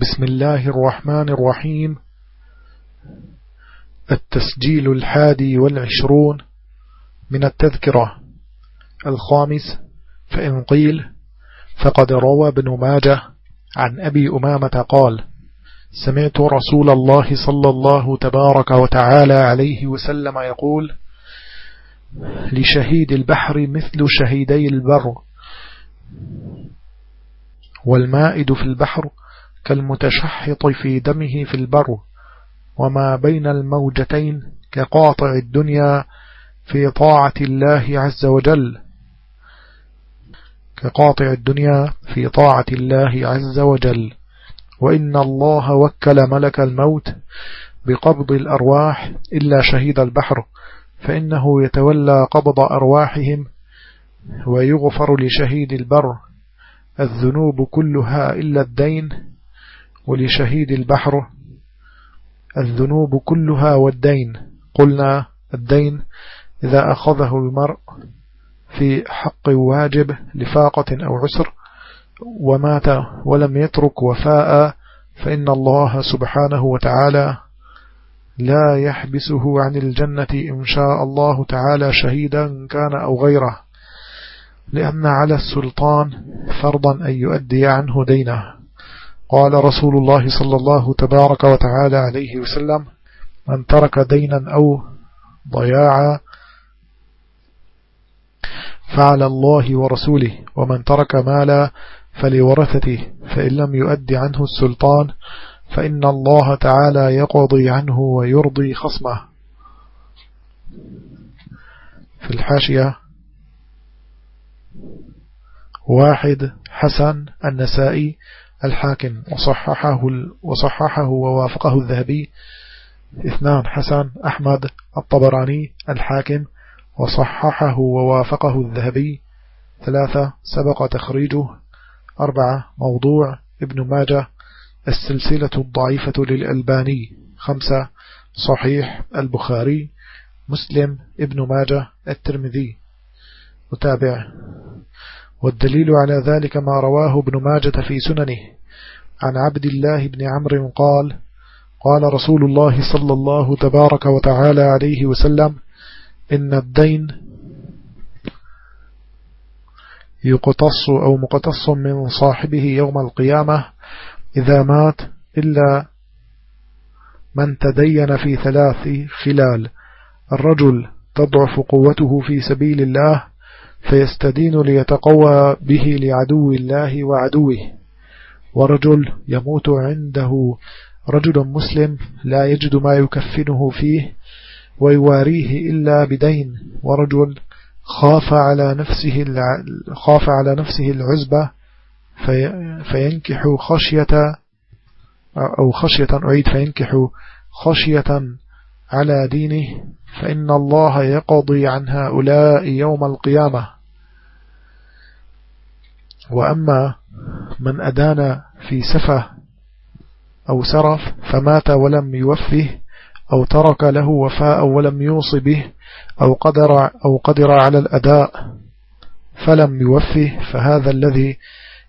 بسم الله الرحمن الرحيم. التسجيل الحادي والعشرون من التذكرة. الخامس فإن قيل فقد روى ابن ماجه عن أبي أمامة قال سمعت رسول الله صلى الله تبارك وتعالى عليه وسلم يقول لشهيد البحر مثل شهيدي البر والمائد في البحر كالمتشحط في دمه في البر وما بين الموجتين كقاطع الدنيا في طاعة الله عز وجل. كقاطع الدنيا في طاعة الله عز وجل. وإن الله وكل ملك الموت بقبض الأرواح إلا شهيد البحر فإنه يتولى قبض أرواحهم ويغفر لشهيد البر. الذنوب كلها إلا الدين ولشهيد البحر الذنوب كلها والدين. قلنا الدين إذا أخذه المرء في حق واجب لفاقة أو عسر ومات ولم يترك وفاء فإن الله سبحانه وتعالى لا يحبسه عن الجنة إن شاء الله تعالى شهيدا كان أو غيره. لأن على السلطان فرضا أن يؤدي عنه دينه. قال رسول الله صلى الله تبارك وتعالى عليه وسلم من ترك دينا أو ضياعا فعلى الله ورسوله ومن ترك مالا فلورثته فإن لم يؤد عنه السلطان فإن الله تعالى يقضي عنه ويرضي خصمه. في الحاشية واحد حسن النسائي الحاكم وصححه, وصححه ووافقه الذهبي. اثنان حسن أحمد الطبراني الحاكم وصححه ووافقه الذهبي. ثلاثة سبق تخريجه. أربعة موضوع ابن ماجه السلسلة الضعيفة للألباني. خمسة صحيح البخاري مسلم ابن ماجه الترمذي. متابع. والدليل على ذلك ما رواه ابن ماجة في سننه. عن عبد الله بن عمرو قال قال رسول الله صلى الله تبارك وتعالى عليه وسلم إن الدين يقتص أو مقتص من صاحبه يوم القيامة إذا مات إلا من تدين في ثلاث خلال. الرجل تضعف قوته في سبيل الله فيستدين ليتقوى به لعدو الله وعدوه. ورجل يموت عنده رجل مسلم لا يجد ما يكفنه فيه ويواريه إلا بدين. ورجل خاف على نفسه خاف على نفسه العزبة في فينكح خشية أو خشية أعيد فينكح خشية على دينه. فإن الله يقضي عن هؤلاء يوم القيامة. وأما من أدان في سفه أو سرف فمات ولم يوفه أو ترك له وفاء ولم يوص به أو قدر, أو قدر على الأداء فلم يوفه فهذا الذي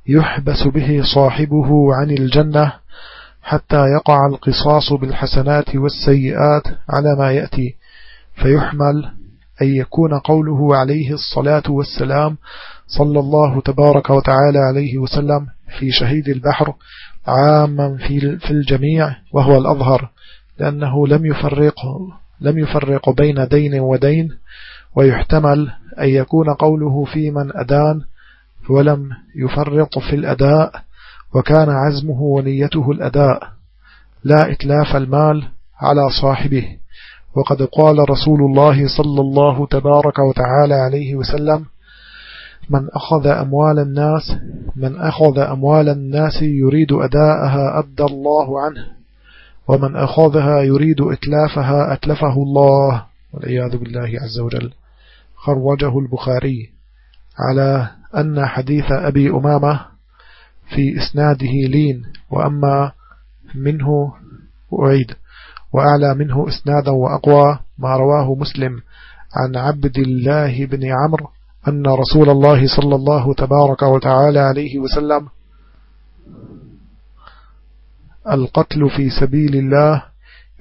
يحبس به صاحبه عن الجنة حتى يقع القصاص بالحسنات والسيئات على ما يأتي فيحمل أن يكون قوله عليه الصلاة والسلام صلى الله تبارك وتعالى عليه وسلم في شهيد البحر عاما في الجميع وهو الأظهر لأنه لم يفرق لم يفرق بين دين ودين ويحتمل أن يكون قوله في من أدان ولم يفرط في الأداء وكان عزمه ونيته الأداء لا إتلاف المال على صاحبه. وقد قال رسول الله صلى الله تبارك وتعالى عليه وسلم من أخذ أموال الناس من أخذ أموال الناس يريد أداءها أدى الله عنه ومن أخذها يريد إتلافها أتلفه الله. والعياذ بالله عز وجل. خرجه البخاري على أن حديث أبي أمامة في إسناده لين وأما منه أعيد. وأعلى منه إسنادا وأقوى ما رواه مسلم عن عبد الله بن عمرو أن رسول الله صلى الله تبارك وتعالى عليه وسلم القتل في سبيل الله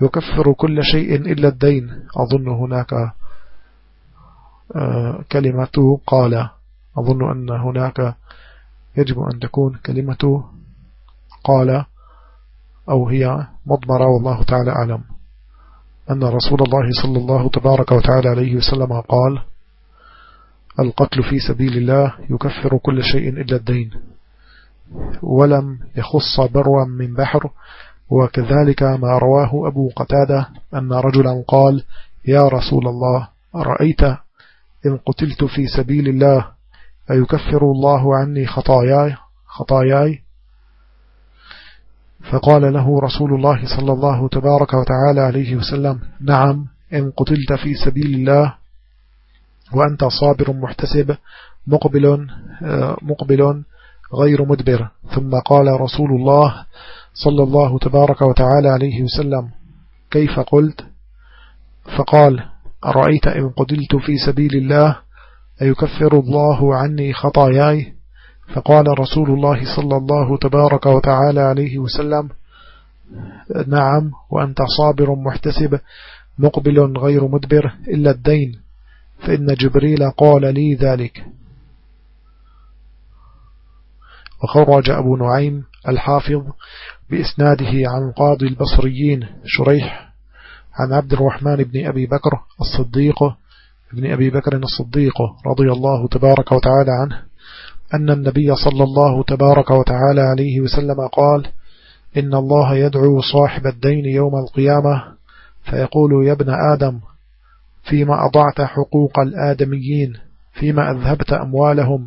يكفر كل شيء إلا الدين. أظن هناك آه، كلمة قال. أظن أن هناك يجب أن تكون كلمة قال. أو هي مضمرة والله تعالى أعلم. أن رسول الله صلى الله تبارك وتعالى عليه وسلم قال القتل في سبيل الله يكفر كل شيء إلا الدين ولم يخص بروا من بحر. وكذلك ما رواه أبو قتادة أن رجلا قال يا رسول الله رأيت إن قتلت في سبيل الله أيكفر الله عني خطاياي؟ خطاياي؟ فقال له رسول الله صلى الله تبارك وتعالى عليه وسلم نعم إن قتلت في سبيل الله وأنت صابر محتسب مقبل مقبل غير مدبر. ثم قال رسول الله صلى الله تبارك وتعالى عليه وسلم كيف قلت؟ فقال أرأيت إن قتلت في سبيل الله أيكفر الله عني خطاياي؟ فقال رسول الله صلى الله تبارك وتعالى عليه وسلم نعم وأنت صابر محتسب مقبل غير مدبر إلا الدين فإن جبريل قال لي ذلك. وخرج أبو نعيم الحافظ بإسناده عن قاضي البصريين شريح عن عبد الرحمن بن أبي بكر الصديق ابن أبي بكر الصديق رضي الله تبارك وتعالى عنه. أن النبي صلى الله تبارك وتعالى عليه وسلم قال إن الله يدعو صاحب الدين يوم القيامة فيقول يا ابن آدم فيما أضعت حقوق الآدميين فيما أذهبت أموالهم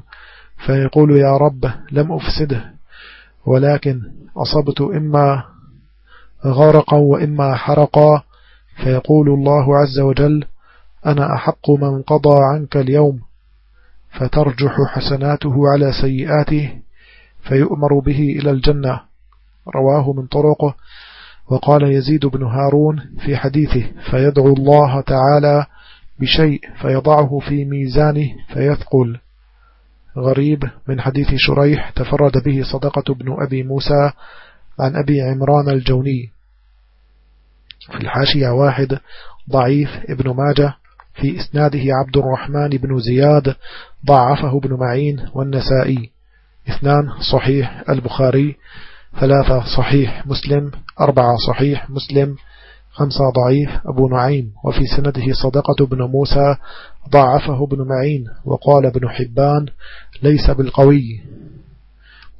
فيقول يا رب لم أفسده ولكن أصبت إما غرقا وإما حرقا فيقول الله عز وجل أنا أحق من قضى عنك اليوم فترجح حسناته على سيئاته فيؤمر به إلى الجنة. رواه من طرقه. وقال يزيد بن هارون في حديثه فيدعو الله تعالى بشيء فيضعه في ميزانه فيثقل. غريب من حديث شريح تفرد به صدقة بن أبي موسى عن أبي عمران الجوني. في الحاشية واحد ضعيف ابن ماجه في إسناده عبد الرحمن بن زياد ضعفه ابن معين والنسائي. اثنان صحيح البخاري. ثلاثة صحيح مسلم. أربعة صحيح مسلم. خمسة ضعيف أبو نعيم. وفي سنده صدقة بن موسى ضعفه ابن معين. وقال ابن حبان ليس بالقوي.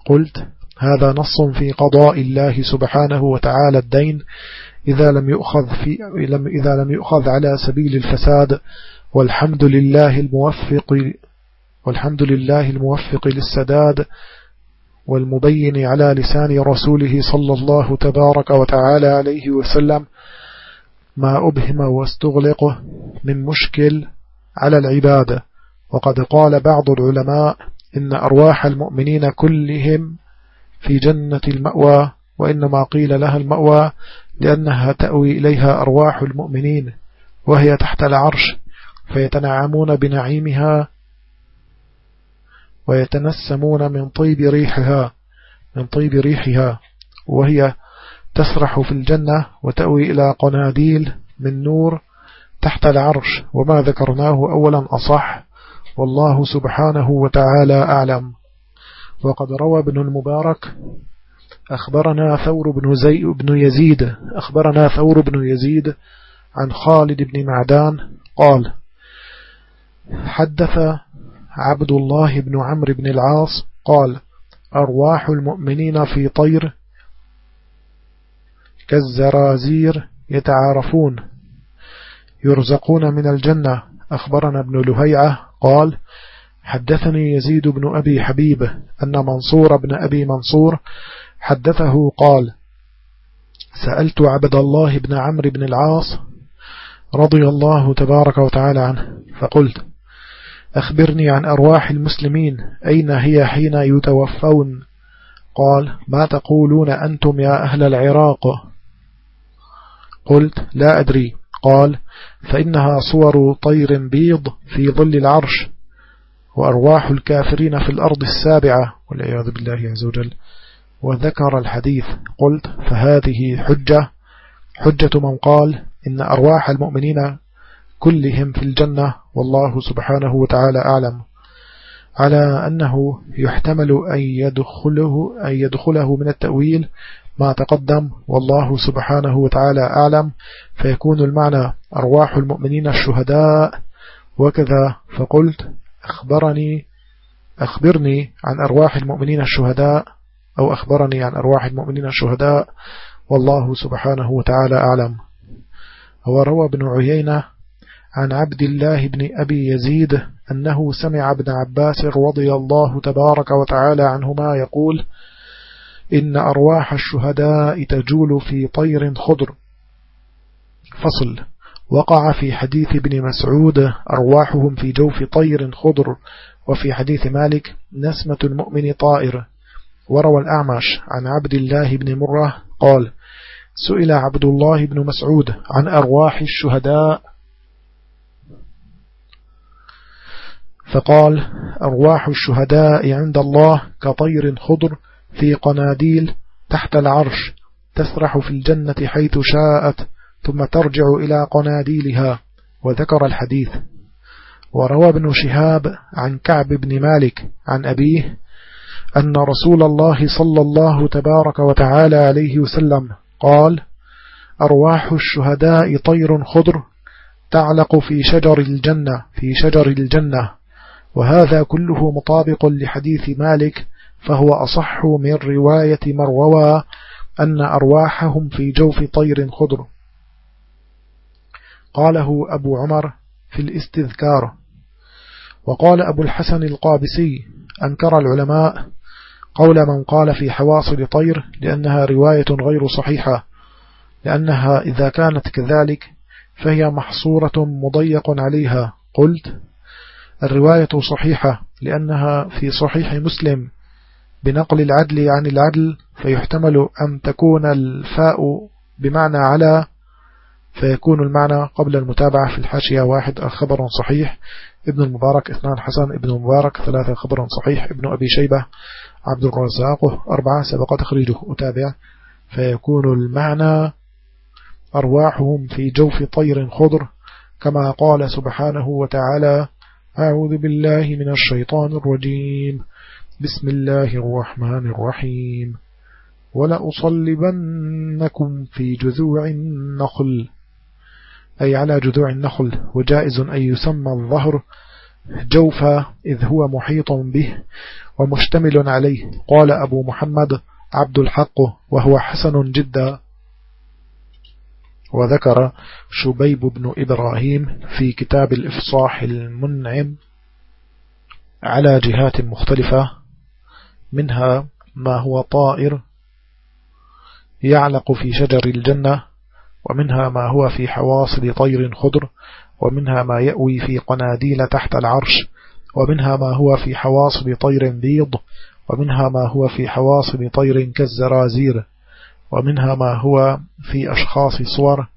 قلت هذا نص في قضاء الله سبحانه وتعالى الدين إذا لم يؤخذ في إذا لم يؤخذ على سبيل الفساد والحمد لله الموفق والحمد لله الموفق للسداد والمبين على لسان رسوله صلى الله تبارك وتعالى عليه وسلم ما أبهم واستغلقه من مشكل على العبادة وقد قال بعض العلماء إن أرواح المؤمنين كلهم في جنة المأوى وإنما قيل لها المأوى لأنها تأوي إليها أرواح المؤمنين وهي تحت العرش فيتنعمون بنعيمها ويتنسمون من طيب ريحها من طيب ريحها وهي تسرح في الجنة وتأوي إلى قناديل من نور تحت العرش وما ذكرناه أولا أصح والله سبحانه وتعالى أعلم. وقد روى ابن المبارك أخبرنا ثور بن, زي بن يزيد أخبرنا ثور بن يزيد عن خالد بن معدان قال حدث عبد الله بن عمرو بن العاص قال أرواح المؤمنين في طير كالزرازير يتعارفون يرزقون من الجنة. أخبرنا ابن لهيعة قال حدثني يزيد بن أبي حبيب أن منصور بن أبي منصور حدثه قال سألت عبد الله بن عمرو بن العاص رضي الله تبارك وتعالى عنه فقلت أخبرني عن أرواح المسلمين أين هي حين يتوفون؟ قال ما تقولون أنتم يا أهل العراق؟ قلت لا أدري. قال فإنها صور طير بيض في ظل العرش وأرواح الكافرين في الأرض السابعة والعياذ بالله عز وجل. وذكر الحديث قلت فهذه حجة حجة من قال إن أرواح المؤمنين كلهم في الجنة والله سبحانه وتعالى أعلم. على أنه يحتمل أن يدخله, أن يدخله من التأويل ما تقدم والله سبحانه وتعالى أعلم. فيكون المعنى أرواح المؤمنين الشهداء. وكذا فقلت أخبرني أخبرني عن أرواح المؤمنين الشهداء أو أخبرني عن أرواح المؤمنين الشهداء والله سبحانه وتعالى أعلم. وروى ابن عيينة عن عبد الله بن أبي يزيد أنه سمع ابن عباس رضي الله تبارك وتعالى عنهما يقول إن أرواح الشهداء تجول في طير خضر. فصل وقع في حديث ابن مسعود أرواحهم في جوف طير خضر. وفي حديث مالك نسمة المؤمن طائر. وروى الأعمش عن عبد الله بن مرة قال سئل عبد الله بن مسعود عن أرواح الشهداء. فقال أرواح الشهداء عند الله كطير خضر في قناديل تحت العرش تسرح في الجنة حيث شاءت ثم ترجع إلى قناديلها. وذكر الحديث. وروى ابن شهاب عن كعب بن مالك عن أبيه أن رسول الله صلى الله تبارك وتعالى عليه وسلم قال أرواح الشهداء طير خضر تعلق في شجر الجنة في شجر الجنة. وهذا كله مطابق لحديث مالك فهو أصح من رواية مروى أن أرواحهم في جوف طير خضر. قاله أبو عمر في الاستذكار. وقال أبو الحسن القابسي أنكر العلماء قول من قال في حواصل طير لأنها رواية غير صحيحة لأنها إذا كانت كذلك فهي محصورة مضيق عليها. قلت الرواية صحيحة لأنها في صحيح مسلم. بنقل العدل عن العدل فيحتمل أن تكون الفاء بمعنى على فيكون المعنى قبل المتابعة في الحاشية واحد خبر صحيح. ابن المبارك اثنان حسن ابن المبارك ثلاثة خبر صحيح. ابن أبي شيبة عبد الرزاق أربعة سبق تخريجه أتابع فيكون المعنى أرواحهم في جوف طير خضر. كما قال سبحانه وتعالى أعوذ بالله من الشيطان الرجيم. بسم الله الرحمن الرحيم. ولأصلبنكم في جذوع النخل. أي على جذوع النخل وجائز أن يسمى الظهر. جوفا إذ هو محيط به ومشتمل عليه. قال أبو محمد عبد الحق وهو حسن جدا. وذكر شبيب بن إبراهيم في كتاب الإفصاح المنعم على جهات مختلفة منها ما هو طائر يعلق في شجر الجنة ومنها ما هو في حواصل طير خضر ومنها ما يأوي في قناديل تحت العرش ومنها ما هو في حواصل طير بيض ومنها ما هو في حواصل طير كالزرازير ومنها ما هو في أشخاص صور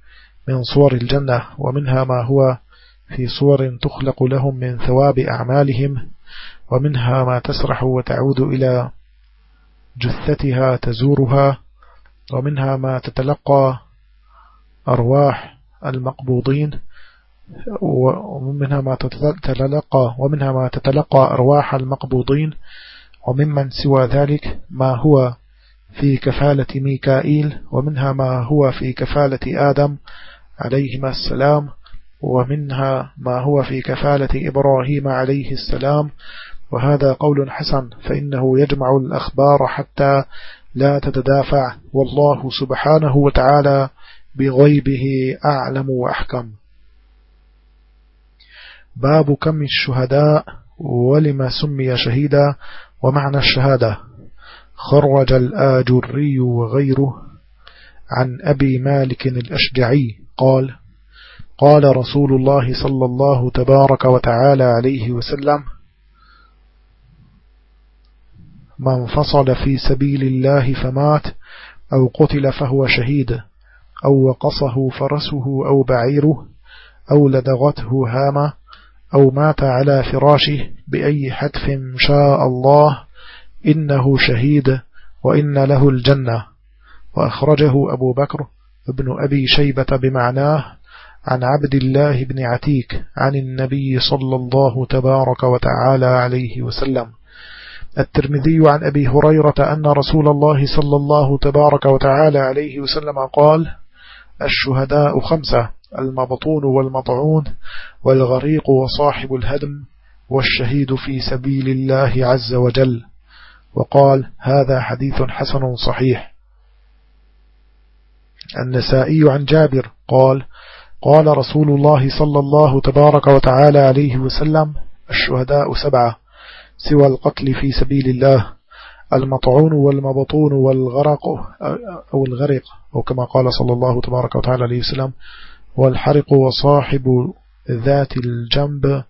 من صور الجنة ومنها ما هو في صور تخلق لهم من ثواب أعمالهم ومنها ما تسرح وتعود إلى جثتها تزورها ومنها ما تتلقى أرواح المقبوضين. ومنها ما تتلقى ومنها ما تتلقى أرواح المقبوضين وممن سوى ذلك ما هو في كفالة ميكائيل ومنها ما هو في كفالة آدم عليهما السلام ومنها ما هو في كفالة إبراهيم عليه السلام. وهذا قول حسن فإنه يجمع الأخبار حتى لا تتدافع. والله سبحانه وتعالى بغيبه أعلم وأحكم. باب كم الشهداء ولما سمي شهيدا ومعنى الشهادة. خرج الآجري وغيره عن أبي مالك الأشجعي. قال قال رسول الله صلى الله تبارك وتعالى عليه وسلم من فصل في سبيل الله فمات أو قتل فهو شهيد أو وقصه فرسه أو بعيره أو لدغته هامة أو مات على فراشه بأي حتف شاء الله إنه شهيد وإن له الجنة. وأخرجه أبو بكر ابن أبي شيبة بمعناه عن عبد الله بن عتيك عن النبي صلى الله تبارك وتعالى عليه وسلم. الترمذي عن أبي هريرة أن رسول الله صلى الله تبارك وتعالى عليه وسلم قال الشهداء خمسة. المبطون والمطعون والغريق وصاحب الهدم والشهيد في سبيل الله عز وجل. وقال هذا حديث حسن صحيح. النسائي عن جابر قال قال رسول الله صلى الله تبارك وتعالى عليه وسلم الشهداء سبعة سوى القتل في سبيل الله المطعون والمبطون والغرق أو الغرق أو كما قال صلى الله تبارك وتعالى عليه وسلم والحرق وصاحب ذات الجنب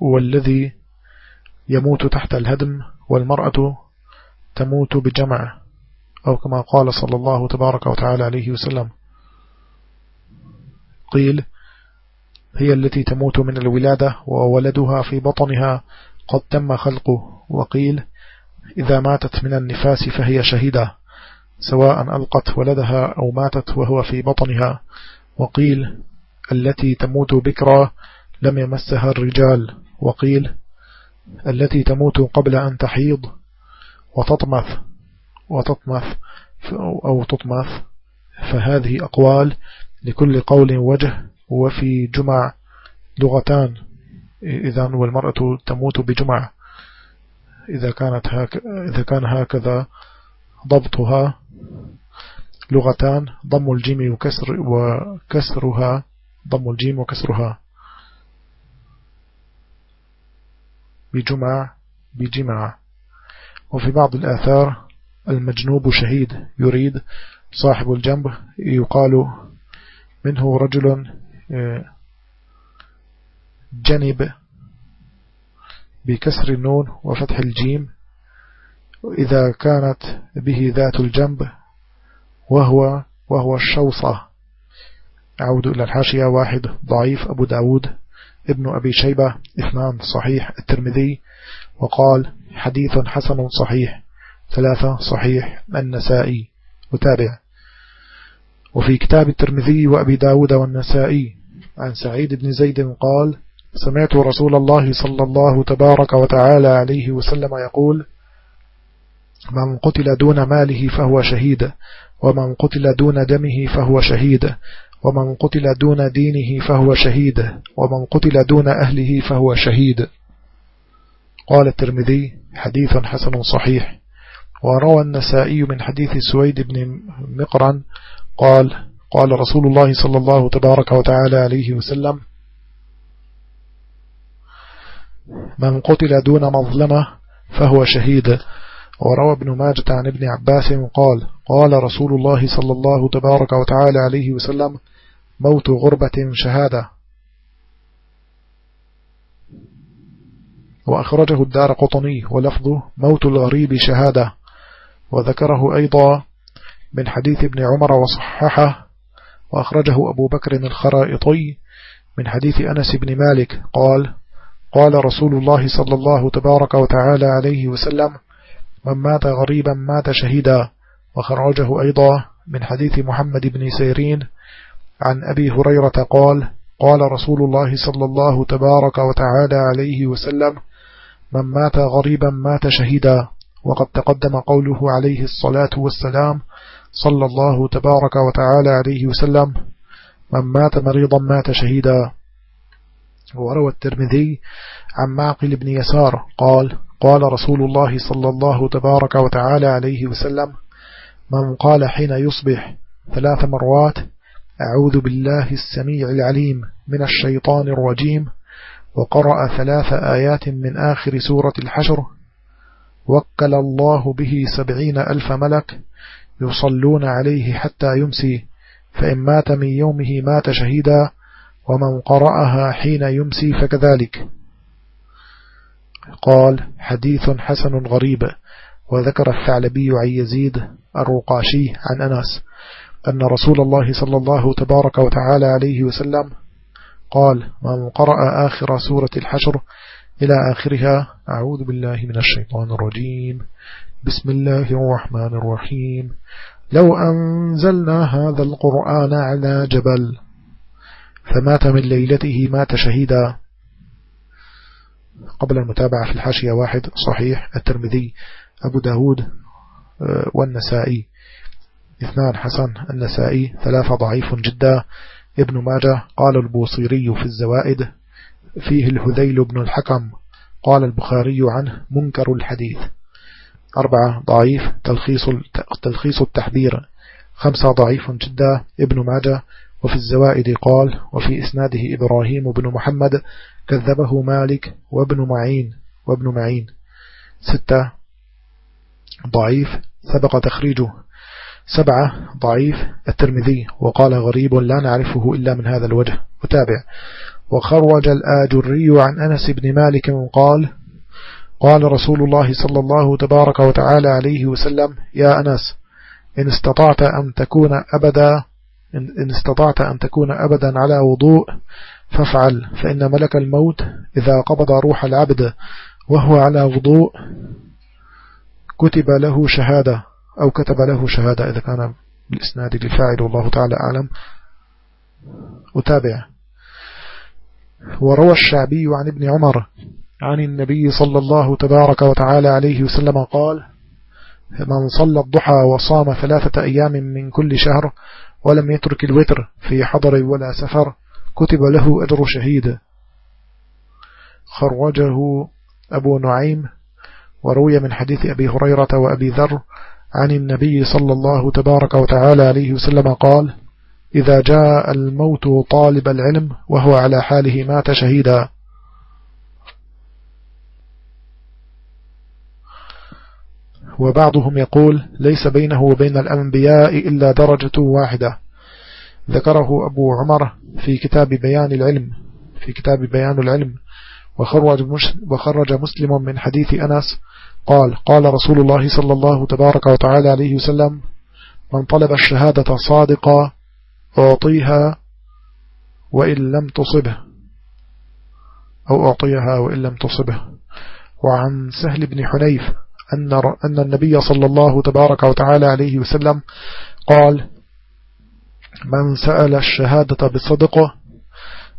والذي يموت تحت الهدم والمرأة تموت بجمع أو كما قال صلى الله تبارك وتعالى عليه وسلم. قيل هي التي تموت من الولادة وولدها في بطنها قد تم خلقه. وقيل إذا ماتت من النفاس فهي شهيدة. سواء ألقت ولدها أو ماتت وهو في بطنها وقيل التي تموت بكرا لم يمسها الرجال وقيل التي تموت قبل أن تحيض وتطمث وتطمث أو تطمث. فهذه أقوال لكل قول وجه وفي جمع لغتان إذا والمرأة تموت بجمع. إذا كانت هك إذا كان هكذا ضبطها لغتان ضم الجيم وكسر وكسرها ضم الجيم وكسرها. بجمع بجمع وفي بعض الآثار المجنوب شهيد يريد صاحب الجنب يقال منه رجل آه، جنب بكسر النون وفتح الجيم. إذا كانت به ذات الجنب وهو وهو الشوصة. أعود إلى الحاشية واحد ضعيف أبو داود ابن أبي شيبة اثنان صحيح الترمذي وقال حديث حسن صحيح. ثلاثة صحيح النسائي. وتابع. وفي كتاب الترمذي وأبي داود والنسائي عن سعيد بن زيد قال سمعت رسول الله صلى الله تبارك وتعالى عليه وسلم يقول من قتل دون ماله فهو شهيد ومن قتل دون دمه فهو شهيد ومن قتل دون دينه فهو شهيد ومن قتل دون أهله فهو شهيد. قال الترمذي حديث حسن صحيح. وروى النسائي من حديث سويد بن مقرن قال قال رسول الله صلى الله تبارك وتعالى عليه وسلم من قتل دون مظلمة فهو شهيد وروى ابن ماجة عن ابن عباس قال قال رسول الله صلى الله تبارك وتعالى عليه وسلم موت غربة شهادة. وأخرجه الدار قطني ولفظه موت الغريب شهادة. وذكره أيضا من حديث ابن عمر وصححه. وأخرجه أبو بكر الخرائطي من حديث أنس بن مالك قال قال رسول الله صلى الله تبارك وتعالى عليه وسلم من مات غريبا مات شهيدا وخرجه أيضا من حديث محمد بن سيرين عن أبي هريرة قال قال رسول الله صلى الله تبارك وتعالى عليه وسلم من مات غريبا مات شهيدا وقد تقدم قوله عليه الصلاة والسلام صلى الله تبارك وتعالى عليه وسلم من مات مريضا مات شهيدا. وروى الترمذي عن معقل بن يسار قال قال رسول الله صلى الله تبارك وتعالى عليه وسلم من قال حين يصبح ثلاث مرات أعوذ بالله السميع العليم من الشيطان الرجيم وقرأ ثلاث آيات من آخر سورة الحشر وكل الله به سبعين ألف ملك يصلون عليه حتى يمسي فإن مات من يومه مات شهيدا ومن قرأها حين يمسي فكذلك. قال حديث حسن غريب وذكر الثعلبي عن يزيد الرقاشي عن أنس أن رسول الله صلى الله تبارك وتعالى عليه وسلم قال من قرأ آخر سورة الحشر إلى آخرها أعوذ بالله من الشيطان الرجيم بسم الله الرحمن الرحيم لو أنزلنا هذا القرآن على جبل فمات من ليلته مات شهيدا قبل المتابعة في الحاشية واحد صحيح الترمذي أبو داود آه، والنسائي. اثنان حسن النسائي ثلاثة ضعيف جدا. ابن ماجه قال البوصيري في الزوائد فيه الهذيل بن الحكم قال البخاري عنه منكر الحديث. أربعة ضعيف تلخيص تلخيص التحبير خمسة ضعيف جدا. ابن ماجه وفي الزوائد قال وفي إسناده إبراهيم بن محمد كذبه مالك وابن معين وابن معين. ستة ضعيف سبق تخريجه. سبعة ضعيف الترمذي وقال غريب لا نعرفه إلا من هذا الوجه. وتابع. وخرج الآجري عن أنس بن مالك قال قال رسول الله صلى الله تبارك وتعالى عليه وسلم يا أنس إن استطعت أن تكون أبدا إن استطعت أن تكون أبدا على وضوء فافعل فإن ملك الموت إذا قبض روح العبد وهو على وضوء كتب له شهادة أو كتب له شهادة إذا كان بالإسناد للفاعل والله تعالى أعلم. أتابع. وروى الشعبي عن ابن عمر عن النبي صلى الله تبارك وتعالى عليه وسلم قال من صلى الضحى وصام ثلاثة أيام من كل شهر ولم يترك الوتر في حضر ولا سفر كتب له أجر شهيد. خرجه أبو نعيم وروي من حديث أبي هريرة وأبي ذر عن النبي صلى الله تبارك وتعالى عليه وسلم قال إذا جاء الموت طالب العلم وهو على حاله مات شهيدا. وبعضهم يقول ليس بينه وبين الأنبياء إلا درجة واحدة. ذكره أبو عمر في كتاب بيان العلم في كتاب بيان العلم. وخرج, وخرج مسلم من حديث أنس قال قال رسول الله صلى الله تبارك وتعالى عليه وسلم من طلب الشهادة صادقا أعطيها وإن لم تصبه أو أعطيها وإن لم تصبه. وعن سهل بن حنيف أن, أن النبي صلى الله تبارك وتعالى عليه وسلم قال من سأل الشهادة بصدقه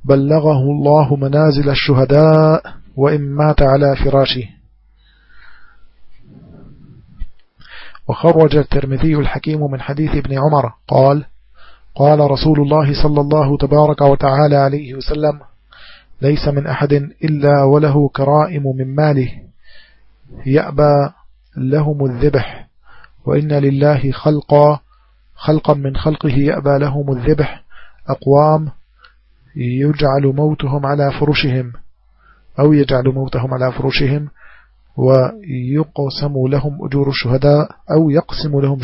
بلغه الله منازل الشهداء وإن مات على فراشه. وخرج الترمذي الحكيم من حديث ابن عمر قال قال رسول الله صلى الله تبارك وتعالى عليه وسلم ليس من أحد إلا وله كرائم من ماله يأبى لهم الذبح وإن لله خلقا خلقا من خلقه يأبى لهم الذبح. أقوام يجعل موتهم على فرشهم أو يجعل موتهم على فرشهم ويقسم لهم أجور الشهداء أو يقسم لهم,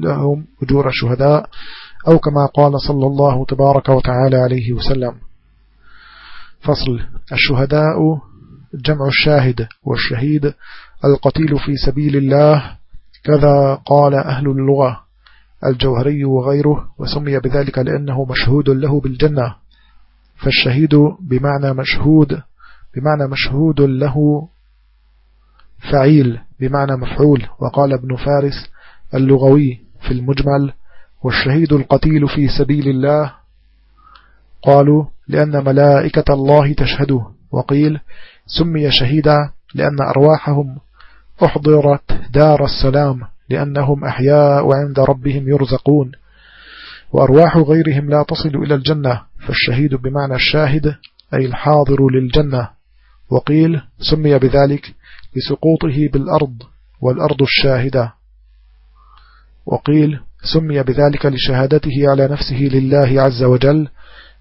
لهم أجور الشهداء أو كما قال صلى الله تبارك وتعالى عليه وسلم. فصل الشهداء جمع الشاهد والشهيد القتيل في سبيل الله كذا قال أهل اللغة. الجوهري وغيره وسمي بذلك لأنه مشهود له بالجنة. فالشهيد بمعنى مشهود بمعنى مشهود له فعيل بمعنى مفعول. وقال ابن فارس اللغوي في المجمل والشهيد القتيل في سبيل الله. قالوا لأن ملائكة الله تشهده وقيل سمي شهيدا لأن أرواحهم أحضرت دار السلام. لأنهم أحياء عند ربهم يرزقون. وأرواح غيرهم لا تصل إلى الجنة فالشهيد بمعنى الشاهد أي الحاضر للجنة. وقيل سمي بذلك لسقوطه بالأرض والأرض الشاهدة. وقيل سمي بذلك لشهادته على نفسه لله عز وجل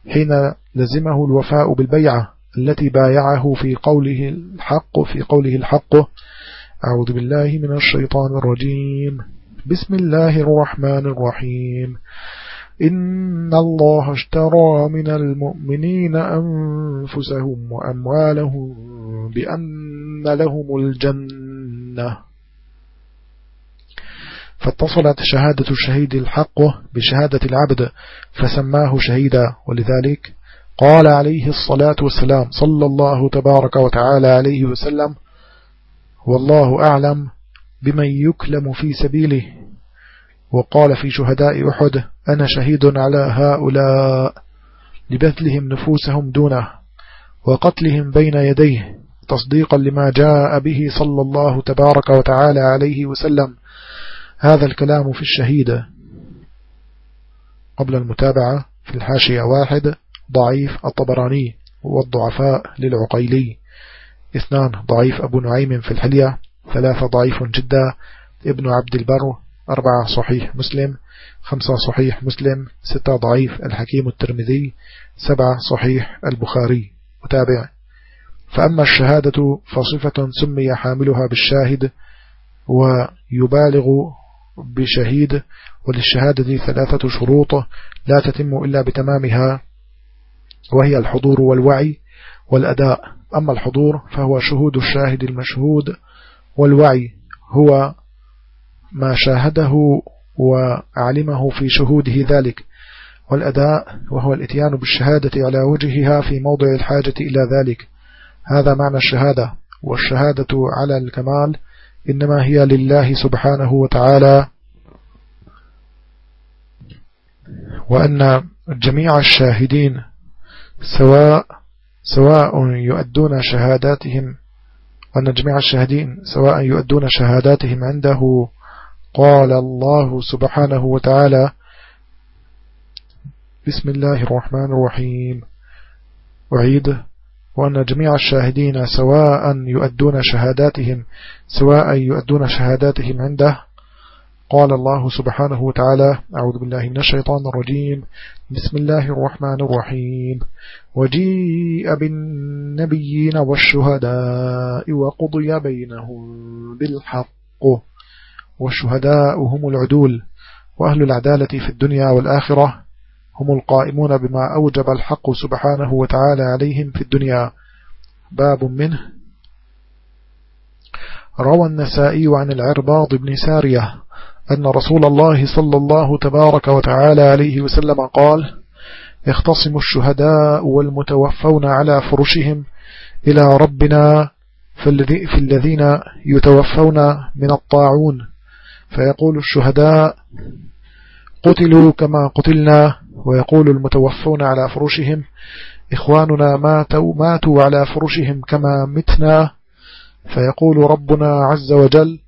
حين لزمه الوفاء بالبيعة التي بايعه في قوله الحق في قوله الحق. أعوذ بالله من الشيطان الرجيم. بسم الله الرحمن الرحيم. إن الله اشترى من المؤمنين أنفسهم وأموالهم بأن لهم الجنة. فاتصلت شهادة الشهيد الحق بشهادة العبد فسماه شهيدا. ولذلك قال عليه الصلاة والسلام صلى الله تبارك وتعالى عليه وسلم والله أعلم بمن يكلم في سبيله. وقال في شهداء أحد أنا شهيد على هؤلاء لبذلهم نفوسهم دونه وقتلهم بين يديه تصديقا لما جاء به صلى الله تبارك وتعالى عليه وسلم. هذا الكلام في الشهيدة قبل المتابعة في الحاشية واحد ضعيف الطبراني والضعفاء للعقيلي. اثنان ضعيف أبو نعيم في الحلية ثلاثة ضعيف جدا ابن عبد البر أربعة صحيح مسلم خمسة صحيح مسلم ستة ضعيف الحكيم الترمذي سبعة صحيح البخاري. متابع. فأما الشهادة فصفة سمي حاملها بالشاهد ويبالغ بشهيد وللشهادة ثلاثة شروط لا تتم إلا بتمامها وهي الحضور والوعي والأداء. أما الحضور فهو شهود الشاهد المشهود والوعي هو ما شاهده وعلمه في شهوده ذلك والأداء وهو الإتيان بالشهادة على وجهها في موضع الحاجة إلى ذلك. هذا معنى الشهادة والشهادة على الكمال إنما هي لله سبحانه وتعالى. وأن جميع الشاهدين سواء سواء يؤدون شهاداتهم وأن جميع الشاهدين سواء يؤدون شهاداتهم عنده قال الله سبحانه وتعالى بسم الله الرحمن الرحيم. أعيد. وأن جميع الشاهدين سواء يؤدون شهاداتهم سواء يؤدون شهاداتهم عنده قال الله سبحانه وتعالى أعوذ بالله من الشيطان الرجيم. بسم الله الرحمن الرحيم. وجيء بالنبيين والشهداء وقضي بينهم بالحق. والشهداء هم العدول. وأهل العدالة في الدنيا والآخرة. هم القائمون بما أوجب الحق سبحانه وتعالى عليهم في الدنيا. باب منه. روى النسائي عن العرباض بن سارية. أن رسول الله صلى الله تبارك وتعالى عليه وسلم قال يختصم الشهداء والمتوفون على فرشهم إلى ربنا في الذين يتوفون من الطاعون. فيقول الشهداء قتلوا كما قتلنا. ويقول المتوفون على فرشهم إخواننا ماتوا ماتوا على فرشهم كما متنا. فيقول ربنا عز وجل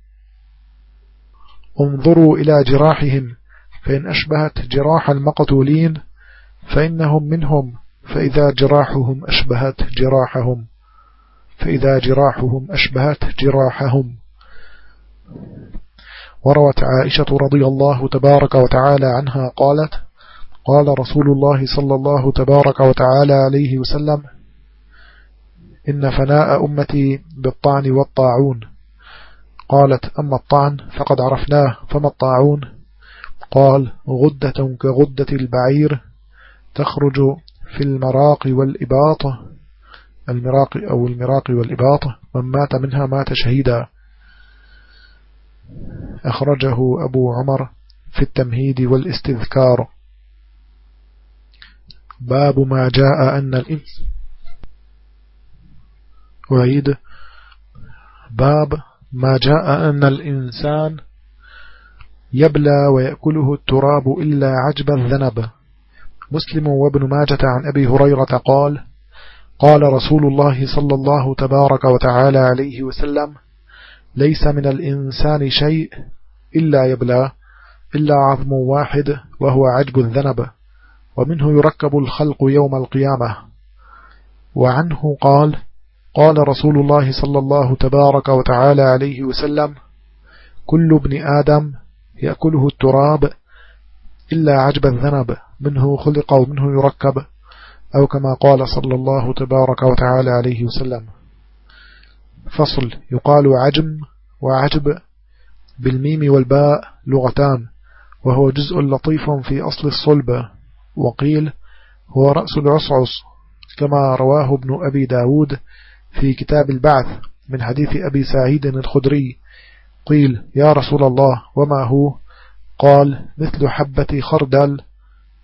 انظروا إلى جراحهم فإن أشبهت جراح المقتولين فإنهم منهم فإذا جراحهم أشبهت جراحهم فإذا جراحهم أشبهت جراحهم. وروت عائشة رضي الله تبارك وتعالى عنها قالت قال رسول الله صلى الله تبارك وتعالى عليه وسلم إن فناء أمتي بالطعن والطاعون. قالت أما الطعن فقد عرفناه فما الطاعون قال غدة كغدة البعير تخرج في المراق والإباط المراق أو المراق والإباط من مات منها مات شهيدا أخرجه أبو عمر في التمهيد والاستذكار باب ما جاء أن الإنس أعيد باب ما جاء أن الإنسان يبلى ويأكله التراب إلا عجب الذنب. مسلم وابن ماجة عن أبي هريرة قال قال رسول الله صلى الله تبارك وتعالى عليه وسلم ليس من الإنسان شيء إلا يبلى إلا عظم واحد وهو عجب الذنب ومنه يركب الخلق يوم القيامة. وعنه قال قال رسول الله صلى الله تبارك وتعالى عليه وسلم كل ابن آدم يأكله التراب إلا عجب الذنب منه خلق ومنه يركب أو كما قال صلى الله تبارك وتعالى عليه وسلم. فصل يقال عجم وعجب بالميم والباء لغتان وهو جزء لطيف في أصل الصلب وقيل هو رأس العصعص كما رواه ابن أبي داود في كتاب البعث من حديث أبي سعيد الخدري قيل يا رسول الله وما هو؟ قال مثل حبة خردل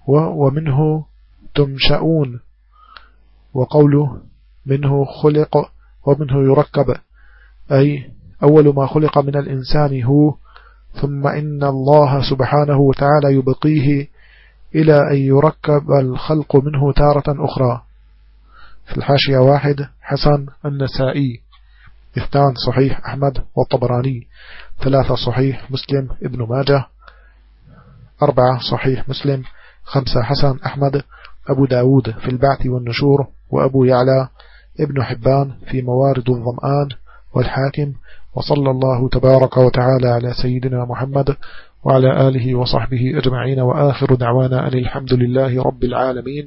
ومنه تمشؤون وقوله منه خلق ومنه يركب أي أول ما خلق من الإنسان هو ثم إن الله سبحانه وتعالى يبقيه إلى أن يركب الخلق منه تارة أخرى في الحاشية واحد حسن النسائي. اثنان صحيح أحمد والطبراني. ثلاثة صحيح مسلم ابن ماجه. أربعة صحيح مسلم. خمسة حسن أحمد. أبو داود في البعث والنشور. وأبو يعلى ابن حبان في موارد الظمآن والحاكم. وصلى الله تبارك وتعالى على سيدنا محمد وعلى آله وصحبه أجمعين. وآخر دعوانا أن الحمد لله رب العالمين.